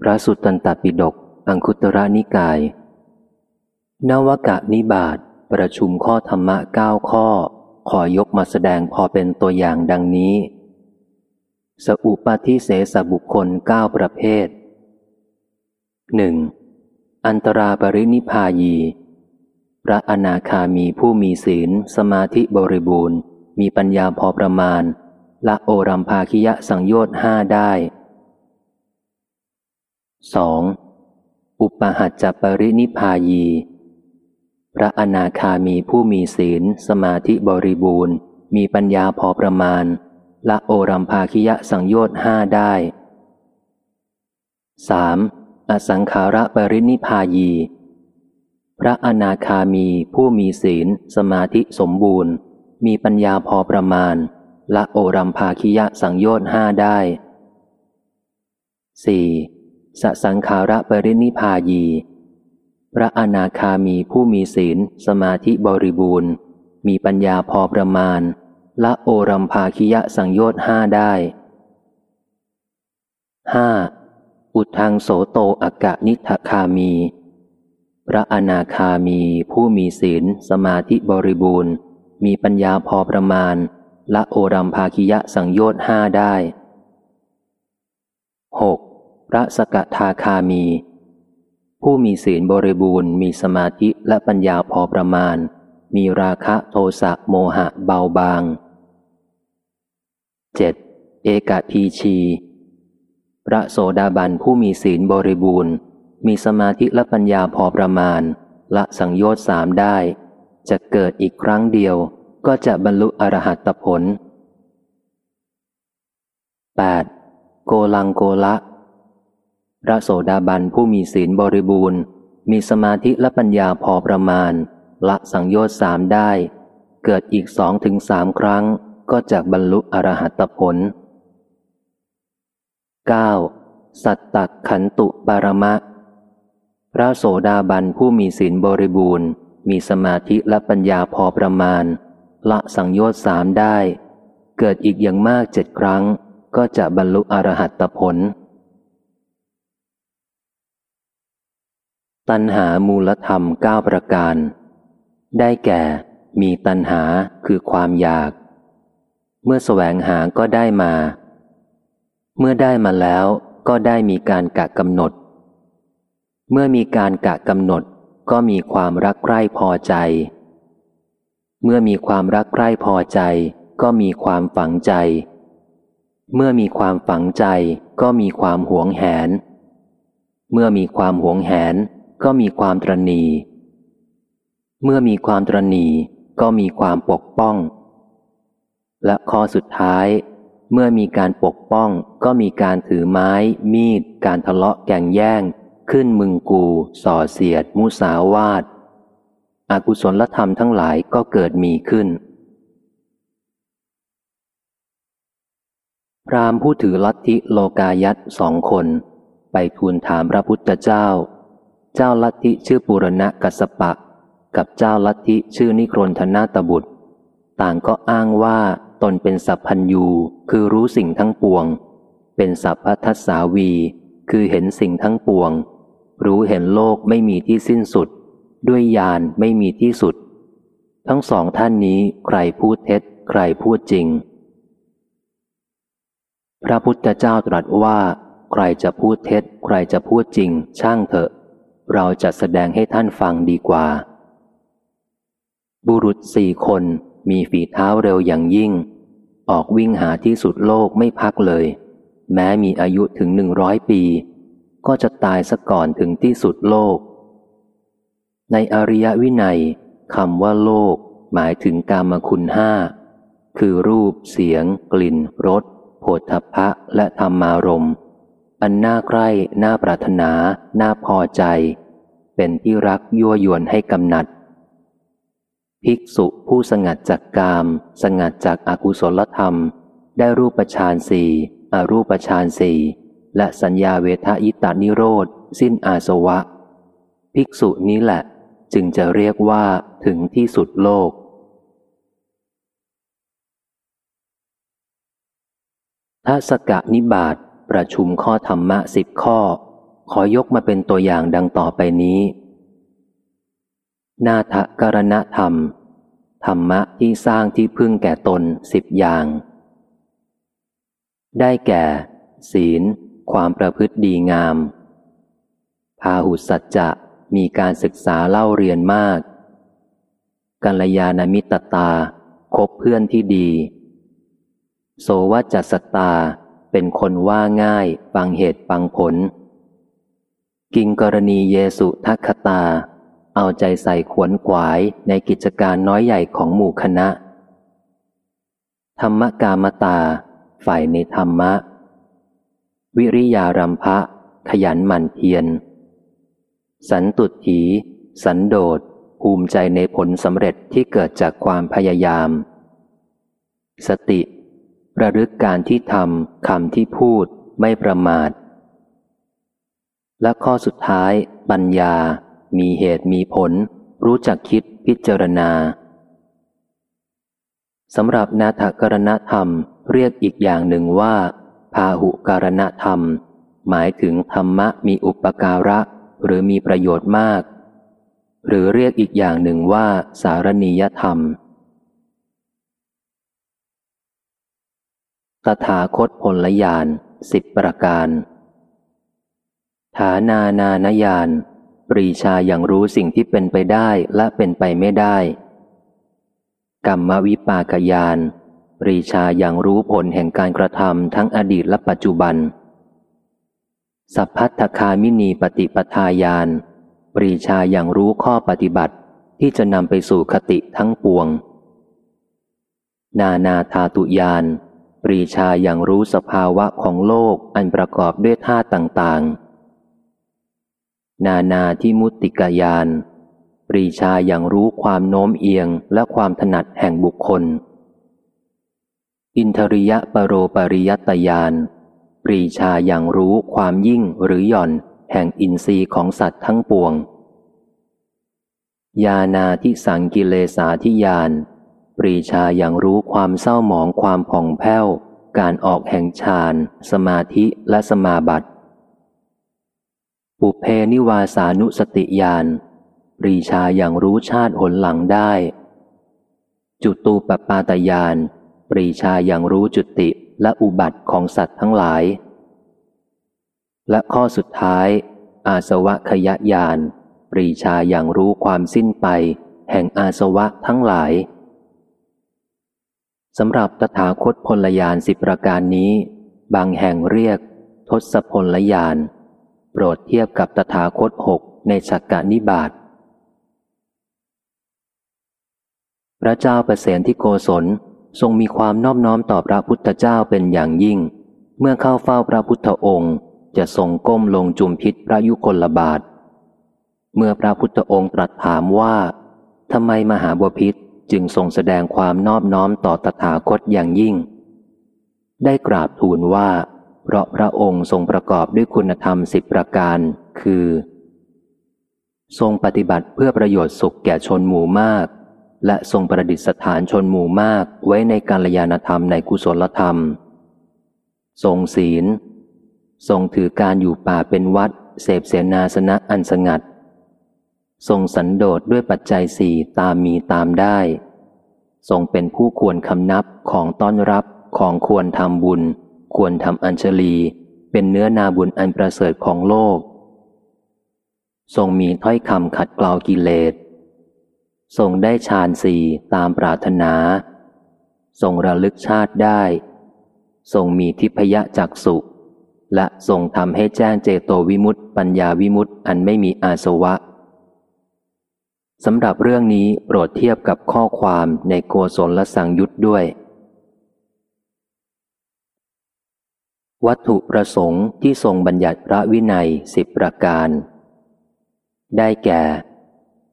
พระสุตตันตปิฎกอังคุตระนิกาย นวกะนิบาตประชุมข้อธรรมะเก้าข้อ ขอยกมาแสดงพอเป็นตัวอย่างดังนี้ สอุปาทิเสสบุคคลเก้าประเภทหนึ่งอันตราปรินิพายี พระอนาคามีผู้มีศีล สมาธิบริบูรณ์ มีปัญญาพอประมาณ ละโอรัมภาคิยะสังโยชน์ห้าได้ 2. อุปหัจจปรินิพายี พระอนาคามีผู้มีศีล สมาธิบริบูรณ์ มีปัญญาพอประมาณ ละโอรัมภาคิยะสังโยชน์ห้าได้ 3. อสังขาระปรินิพายี พระอนาคามีผู้มีศีล สมาธิสมบูรณ์ มีปัญญาพอประมาณ ละโอรัมภาคิยะสังโยชน์ห้าได้ 4. สสังขาระปรินิพายี พระอนาคามีผู้มีศีล สมาธิบริบูรณ์ มีปัญญาพอประมาณ ละโอรัมภาคิยะสังโยชน์ห้าได้ 5. อุทังโสโตอากะนิทคามี พระอนาคามีผู้มีศีล สมาธิบริบูรณ์ มีปัญญาพอประมาณ ละโอรัมภาคิยะสังโยชน์ห้าได้ 6. พระสกทาคามี ผู้มีศีลบริบูรณ์ มีสมาธิและปัญญาพอประมาณ มีราคะโทสะโมหะเบาบาง 7. เอกทีชี พระโสดาบันผู้มีศีลบริบูรณ์ มีสมาธิและปัญญาพอประมาณละสังโยชน์สามได้ จะเกิดอีกครั้งเดียว ก็จะบรรลุอรหัตผล 8. โกลังโกละ พระโสดาบันผู้มีศีลบริบูรณ์ มีสมาธิและปัญญาพอประมาณ ละสังโยชน์สามได้ เกิดอีกสองถึงสามครั้ง ก็จะบรรลุอรหัตผล 9. สัตตขันตุปารมะ พระโสดาบันผู้มีศีลบริบูรณ์ มีสมาธิและปัญญาพอประมาณ ละสังโยชน์สามได้ เกิดอีกอย่างมากเจ็ดครั้ง ก็จะบรรลุอรหัตผล ตัณหามูลธรรมเก้าประการ ได้แก่ มีตัณหาคือความอยาก เมื่อแสวงหาก็ได้มา เมื่อได้มาแล้วก็ได้มีการกะกำหนด เมื่อมีการกะกำหนด ก็มีความรักใคร่พอใจ เมื่อมีความรักใคร่พอใจ ก็มีความฝังใจ เมื่อมีความฝังใจ ก็มีความหวงแหน เมื่อมีความหวงแหน ก็มีความตรณี เมื่อมีความตรณีก็มีความปกป้อง และข้อสุดท้าย เมื่อมีการปกป้อง ก็มีการถือไม้ มีด การทะเลาะแก่งแย่ง ขึ้นมึงกู ส่อเสียด มุสาวาทอากุศลธรรมทั้งหลายก็เกิดมีขึ้น พรามผู้ถือลัทธิโลกายัตสองคน ไปทูลถามพระพุทธเจ้า เจ้าลัทธิชื่อปุรณะกัสปะ กับเจ้าลัทธิชื่อนิครนธนาตบุตร ต่างก็อ้างว่าตนเป็นสัพพัญยูคือรู้สิ่งทั้งปวง เป็นสัพพทัสสาวี คือเห็นสิ่งทั้งปวง รู้เห็นโลกไม่มีที่สิ้นสุด ด้วยญาณไม่มีที่สุด ทั้งสองท่านนี้ใครพูดเท็จ ใครพูดจริง พระพุทธเจ้าตรัสว่า ใครจะพูดเท็จ ใครจะพูดจริง ช่างเถอะ เราจะแสดงให้ท่านฟังดีกว่า บุรุษสี่คนมีฝีเท้าเร็วอย่างยิ่ง ออกวิ่งหาที่สุดโลกไม่พักเลย แม้มีอายุถึงหนึ่งร้อยปี ก็จะตายซะก่อนถึงที่สุดโลก ในอริยวินัยคำว่าโลก หมายถึงกามคุณห้า คือรูป เสียง กลิ่น รสโผฏฐพะและธรรมารมอันน่าใกล้น่าปรารถนา น่าพอใจ เป็นที่รักยั่วยวนให้กำหนัด ภิกษุผู้สงัดจากกาม สงัดจากอากุศลธรรม ได้รูปฌานสี่อรูปฌานสี่และสัญญาเวทายตานิโรธ สิ้นอาสวะ ภิกษุนี้แหละ จึงจะเรียกว่าถึงที่สุดโลก ทัศกะนิบาตประชุมข้อธรรมะสิบข้อ ขอยกมาเป็นตัวอย่างดังต่อไปนี้ นาทกรณธรรม ธรรมะที่สร้างที่พึ่งแก่ตนสิบอย่าง ได้แก่ ศีล ความประพฤติดีงาม พาหุสัจจะมีการศึกษาเล่าเรียนมาก กัลยาณมิตรตา คบเพื่อนที่ดี โสวจัสตาเป็นคนว่าง่าย ฟังเหตุฟังผล กิงกรณีเยสุทัคตา เอาใจใส่ขวนขวายในกิจการน้อยใหญ่ของหมู่คณะ ธรรมกามตา ฝ่ายในธรรมะ วิริยารัมภะขยันหมั่นเพียร สันตุถี สันโดษภูมิใจในผลสำเร็จที่เกิดจากความพยายาม สติ ระลึกการที่ทำคำที่พูดไม่ประมาท และข้อสุดท้าย ปัญญา มีเหตุมีผล รู้จักคิดพิจารณาสำหรับนาถกรณธรรมเรียกอีกอย่างหนึ่งว่า พาหุการณธรรม หมายถึงธรรมะมีอุปการะ หรือมีประโยชน์มาก หรือเรียกอีกอย่างหนึ่งว่า สารณียธรรม ตถาคตผลยานสิบประการ ฐานานานยานปรีชาอย่างรู้สิ่งที่เป็นไปได้และเป็นไปไม่ได้ กรรมวิปากยานปรีชาอย่างรู้ผลแห่งการกระทำทั้งอดีตและปัจจุบัน สัพพัทธคามินีปฏิปทาญาณปรีชาอย่างรู้ข้อปฏิบัติที่จะนำไปสู่คติทั้งปวง นานาธาตุญาณปรีชาอย่างรู้สภาวะของโลกอันประกอบด้วยธาตุต่างๆ นานาที่มุติกายาน ปรีชาอย่างรู้ความโน้มเอียงและความถนัดแห่งบุคคล อินทริยะปรโรปริยตยาน ปรีชาอย่างรู้ความยิ่งหรือหย่อน แห่งอินทรีย์ของสัตว์ทั้งปวง ยานาที่สังกิเลสาทิยาน ปรีชาอย่างรู้ความเศร้าหมองความผ่องแผ้ว การออกแห่งฌาน สมาธิและสมาบัติ ปุเพนิวาสานุสติยานปรีชาอย่างรู้ชาติหนหลังได้ จุตูปปาตยานปรีชาอย่างรู้จุติและอุบัติของสัตว์ทั้งหลาย และข้อสุดท้าย อาสวะขยะยานปรีชาอย่างรู้ความสิ้นไป แห่งอาสวะทั้งหลายสำหรับตถาคตพลยานสิบประการนี้ บางแห่งเรียก ทศพลยาน โปรดเทียบกับตถาคตหกในฉักกนิบาตพระเจ้าประเสนที่โกศลทรงมีความนอบน้อมต่อพระพุทธเจ้าเป็นอย่างยิ่ง เมื่อเข้าเฝ้าพระพุทธองค์จะทรงก้มลงจุมพิษพระยุคลบาท เมื่อพระพุทธองค์ตรัสถามว่าทำไมมหาบพิษจึงทรงแสดงความนอบน้อมต่อตถาคตอย่างยิ่ง ได้กราบทูลว่า เพราะพระองค์ทรงประกอบด้วยคุณธรรมสิบประการ คือ ทรงปฏิบัติเพื่อประโยชน์สุขแก่ชนหมู่มาก และทรงประดิษฐานชนหมู่มากไว้ในการยานธรรมในกุศลธรรม ทรงศีล ทรงถือการอยู่ป่าเป็นวัด เสพเสนาสนะอันสงัด ทรงสันโดษด้วยปัจจัยสี่ตามมีตามได้ ทรงเป็นผู้ควรคำนับของต้อนรับของควรทำบุญ ควรทำอัญชลี เป็นเนื้อนาบุญอันประเสริฐของโลก ทรงมีถ้อยคำขัดเกลากิเลส ทรงได้ฌานสี่ตามปรารถนา ทรงระลึกชาติได้ ทรงมีทิพยจักสุและทรงทำให้แจ้งเจโตวิมุตติปัญญาวิมุตติอันไม่มีอาสวะสำหรับเรื่องนี้โปรดเทียบกับข้อความในโกศลและสังยุตด้วย วัตถุประสงค์ที่ทรงบัญญัติพระวินัยสิบประการ ได้แก่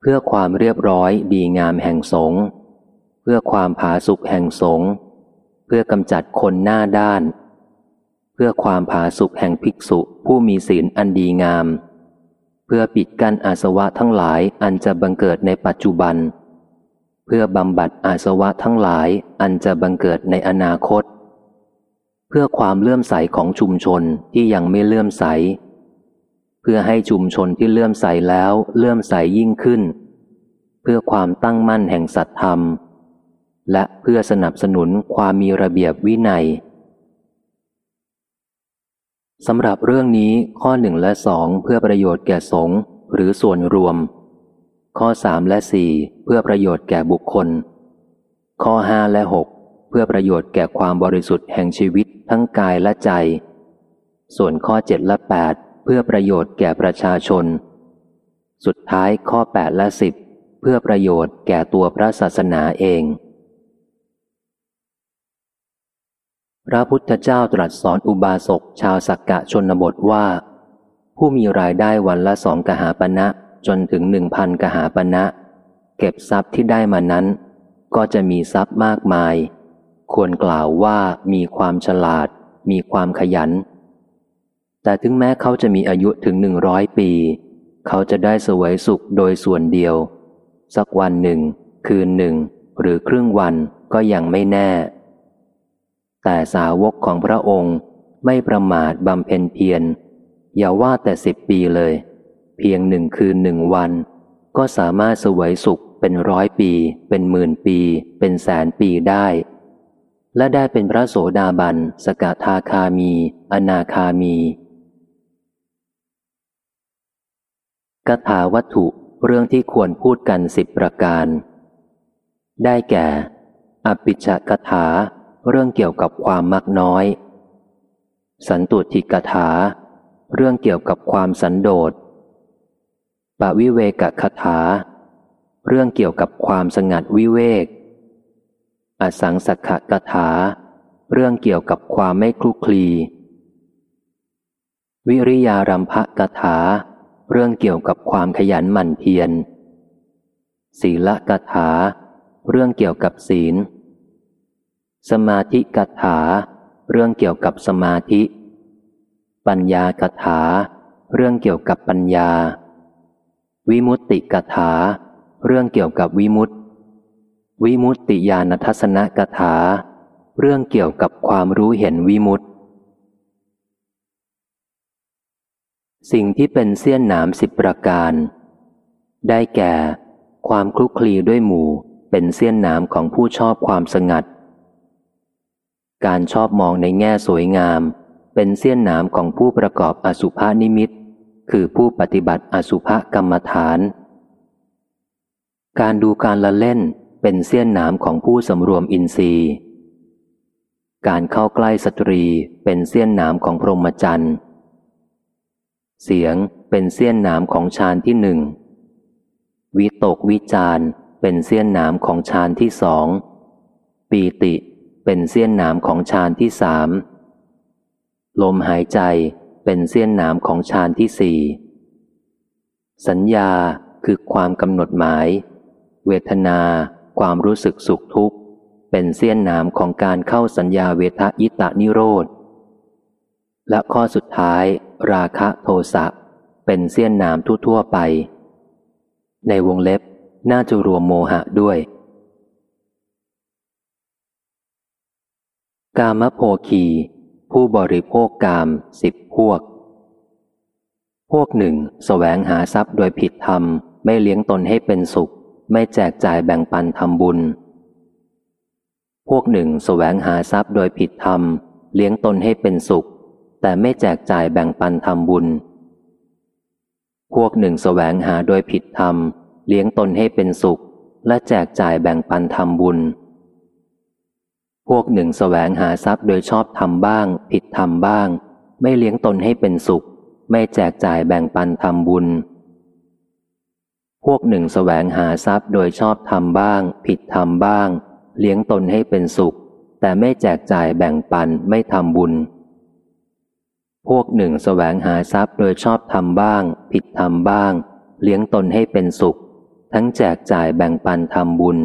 เพื่อความเรียบร้อยดีงามแห่งสงฆ์เพื่อความผาสุกแห่งสงฆ์เพื่อกำจัดคนหน้าด้าน เพื่อความผาสุกแห่งภิกษุผู้มีศีลอันดีงาม เพื่อปิดกั้นอาสวะทั้งหลายอันจะบังเกิดในปัจจุบัน เพื่อบำบัดอาสวะทั้งหลายอันจะบังเกิดในอนาคตเพื่อความเลื่อมใสของชุมชนที่ยังไม่เลื่อมใส เพื่อให้ชุมชนที่เลื่อมใสแล้วเลื่อมใสยิ่งขึ้น เพื่อความตั้งมั่นแห่งสัตธรรม และเพื่อสนับสนุนความมีระเบียบวินัยสำหรับเรื่องนี้ข้อหนึ่งและสองเพื่อประโยชน์แก่สงฆ์หรือส่วนรวม ข้อสามและสี่เพื่อประโยชน์แก่บุคคล ข้อห้าและหกเพื่อประโยชน์แก่ความบริสุทธิ์แห่งชีวิต ทั้งกายและใจ ส่วนข้อเจ็ดและแปดเพื่อประโยชน์แก่ประชาชน สุดท้ายข้อแปดและสิบเพื่อประโยชน์แก่ตัวพระศาสนาเอง พระพุทธเจ้าตรัสสอนอุบาสกชาวสักกะชนบทว่า ผู้มีรายได้วันละสองกหาปณะจนถึงหนึ่งพันกหาปณะเก็บทรัพย์ที่ได้มานั้น ก็จะมีทรัพย์มากมาย ควรกล่าวว่ามีความฉลาด มีความขยัน แต่ถึงแม้เขาจะมีอายุถึงหนึ่งร้อยปี เขาจะได้สวยสุขโดยส่วนเดียว สักวันหนึ่ง คืนหนึ่ง หรือครึ่งวันก็ยังไม่แน่ แต่สาวกของพระองค์ไม่ประมาทบำเพ็ญเพียรอย่าว่าแต่สิบปีเลย เพียงหนึ่งคืนหนึ่งวัน ก็สามารถสวยสุขเป็นร้อยปี เป็นหมื่นปี เป็นแสนปีได้ และได้เป็นพระโสดาบัน สกทาคามี อนาคามีกถาวัตถุเรื่องที่ควรพูดกันสิบประการ ได้แก่ อปิชกถา เรื่องเกี่ยวกับความมักน้อย สันตุทิกถา เรื่องเกี่ยวกับความสันโดษปวิเวกคถา เรื่องเกี่ยวกับความสงัดวิเวก อสังสักกถา เรื่องเกี่ยวกับความไม่คลุกคลี วิริยารัมภกถา เรื่องเกี่ยวกับความขยันหมั่นเพียร ศีลกถา เรื่องเกี่ยวกับศีล สมาธิกถา เรื่องเกี่ยวกับสมาธิ ปัญญากถา เรื่องเกี่ยวกับปัญญา วิมุตติกถา เรื่องเกี่ยวกับวิมุตติ วิมุตติญาณทัศนกถา เรื่องเกี่ยวกับความรู้เห็นวิมุตติ สิ่งที่เป็นเสี้ยนหนามสิบประการ ได้แก่ ความคลุกคลีด้วยหมู่เป็นเสี้ยนหนามของผู้ชอบความสงัด การชอบมองในแง่สวยงาม เป็นเสี้ยนหนามของผู้ประกอบอสุภานิมิต คือผู้ปฏิบัติอสุภกรรมฐาน การดูการละเล่น เป็นเสี้ยนหนามของผู้สำรวมอินทรีย์ การเข้าใกล้สตรีเป็นเสี้ยนหนามของพรหมจรรย์ เสียงเป็นเสี้ยนหนามของฌานที่หนึ่ง วิตกวิจารเป็นเสี้ยนหนามของฌานที่สอง ปีติเป็นเสี้ยนหนามของฌานที่สาม ลมหายใจเป็นเสี้ยนหนามของฌานที่สี่ สัญญาคือความกำหนดหมาย เวทนา ความรู้สึกสุขทุกข์ เป็นเสี้ยนหนามของการเข้าสัญญาเวทยิตานิโรธ และข้อสุดท้าย ราคะโทสะเป็นเสี้ยนหนามทั่วๆไป ในวงเล็บน่าจะรวมโมหะด้วย กามโภคี ผู้บริโภคกามสิบพวก พวกหนึ่งสแสวงหาทรัพย์โดยผิดธรรม ไม่เลี้ยงตนให้เป็นสุข ไม่แจกจ่ายแบ่งปันทำบุญ พวกหนึ่งสแสวงหาทรัพย์โดยผิดธรรม เลี้ยงตนให้เป็นสุข แต่ไม่แจกจ่ายแบ่งปันทำบุญ พวกหนึ่งสแสวงหาโดยผิดธรรม เลี้ยงตนให้เป็นสุข และแจกจ่ายแบ่งปันทำบุญ พวกหนึ่งสแสวงหาทรัพย์โดยชอบทำบ้าง ผิดทำบ้าง ไม่เลี้ยงตนให้เป็นสุข ไม่แจกจ่ายแบ่งปันทำบุญ พวกหนึ่งสแสวงหาทรัพย์โดยชอบทำบ้าง ผิดทำบ้าง เลี้ยงตนให้เป็นสุข แต่ไม่แจกจ่ายแบ่งปันไม่ทำบุญ พวกหนึ่งสแสวงหาทรัพย์โดยชอบทำบ้าง ผิดทำบ้าง เลี้ยงตนให้เป็นสุข ทั้งแจกจ่ายแบ่งปันทำบุญ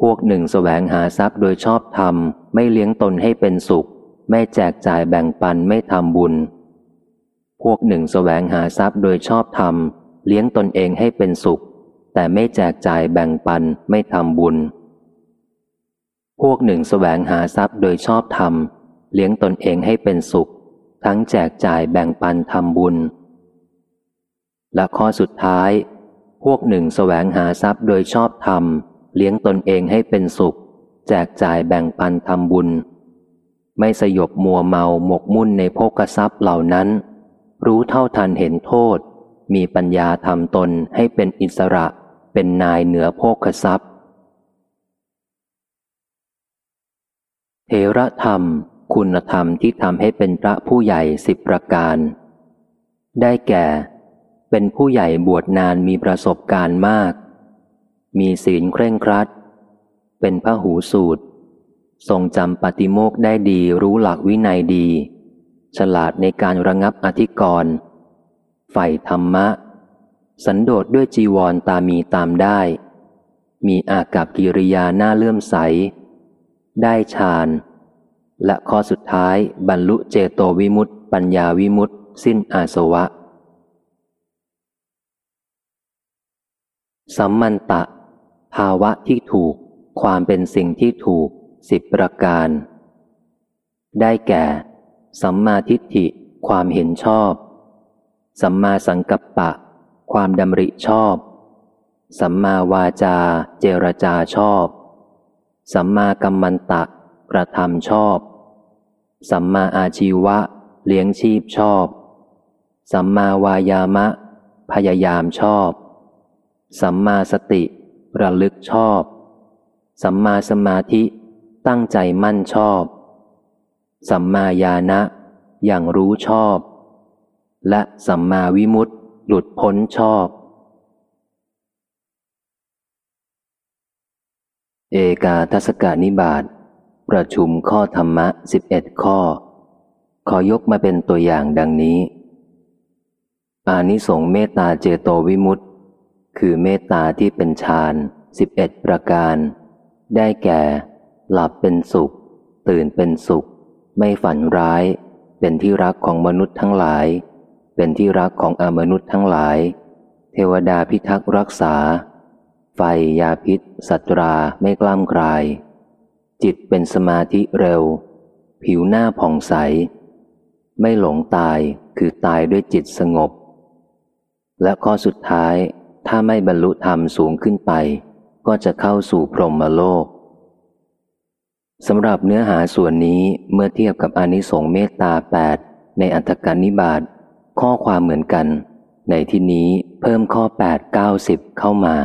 พวกหนึ่งสแสวงหาทรัพย์โดยชอบธรรมไม่เลี้ยงตนให้เป็นสุข ไม่แจกจ่ายแบ่งปันไม่ทำบุญ พวกหนึ่งสแสวงหาทรัพย์โดยชอบธรรม เลี้ยงตนเองให้เป็นสุข แต่ไม่แจกจ่ายแบ่งปันไม่ทำบุญ พวกหนึ่งสแสวงหาทรัพย์โดยชอบธรรม เลี้ยงตนเองให้เป็นสุข ทั้งแจกจ่ายแบ่งปันทำบุญ และข้อสุดท้าย พวกหนึ่งแสวงหาทรัพย์โดยชอบธรรม เลี้ยงตนเองให้เป็นสุข แจกจ่ายแบ่งปันทำบุญ ไม่สยบมัวเมาหมกมุ่นในโภกทรัพย์เหล่านั้นรู้เท่าทันเห็นโทษ มีปัญญาทำตนให้เป็นอิสระ เป็นนายเหนือโภคทรัพย์ เทระธรรม คุณธรรมที่ทำให้เป็นพระผู้ใหญ่สิบประการ ได้แก่ เป็นผู้ใหญ่บวชนานมีประสบการณ์มาก มีศีลเคร่งครัด เป็นพระหูสูตร ทรงจำปฏิโมกได้ดีรู้หลักวินัยดี ฉลาดในการระงับอธิกรณ์ ใฝ่ธรรมะ สันโดษด้วยจีวรตามีตามได้ มีอากับกิริยาหน้าเลื่อมใส ได้ฌาน และข้อสุดท้ายบรรลุเจโตวิมุตติปัญญาวิมุตติสิ้นอาสวะ สัมมันตะ ภาวะที่ถูก ความเป็นสิ่งที่ถูกสิบประการ ได้แก่ สัมมาทิฏฐิ ความเห็นชอบ สัมมาสังกัปปะ ความดำริชอบ สัมมาวาจา เจรจาชอบ สัมมากัมมันตะ กระทำชอบ สัมมาอาชีวะ เลี้ยงชีพชอบ สัมมาวายามะ พยายามชอบ สัมมาสติ ระลึกชอบ สัมมาสมาธิ ตั้งใจมั่นชอบ สัมมาญาณะ อย่างรู้ชอบ และสัมมาวิมุตติหลุดพ้นชอบ เอกาทศกานิบาตประชุมข้อธรรมะสิบเอ็ดข้อ ขอยกมาเป็นตัวอย่างดังนี้ อานิสงส์เมตตาเจโตวิมุตติคือเมตตาที่เป็นฌานสิบเอ็ดประการ ได้แก่ หลับเป็นสุข ตื่นเป็นสุข ไม่ฝันร้าย เป็นที่รักของมนุษย์ทั้งหลาย เป็นที่รักของอมนุษย์ทั้งหลาย เทวดาพิทักษ์รักษา ไฟยาพิษสัตราไม่กล้ามกลาย จิตเป็นสมาธิเร็ว ผิวหน้าผ่องใส ไม่หลงตายคือตายด้วยจิตสงบ และข้อสุดท้ายถ้าไม่บรรลุธรรมสูงขึ้นไป ก็จะเข้าสู่พรหมโลกสำหรับเนื้อหาส่วนนี้เมื่อเทียบกับอนิสงส์เมตตาแปดในอัตถกานิบาต ข้อความเหมือนกัน ในที่นี้เพิ่มข้อ 8 9 10 เข้ามา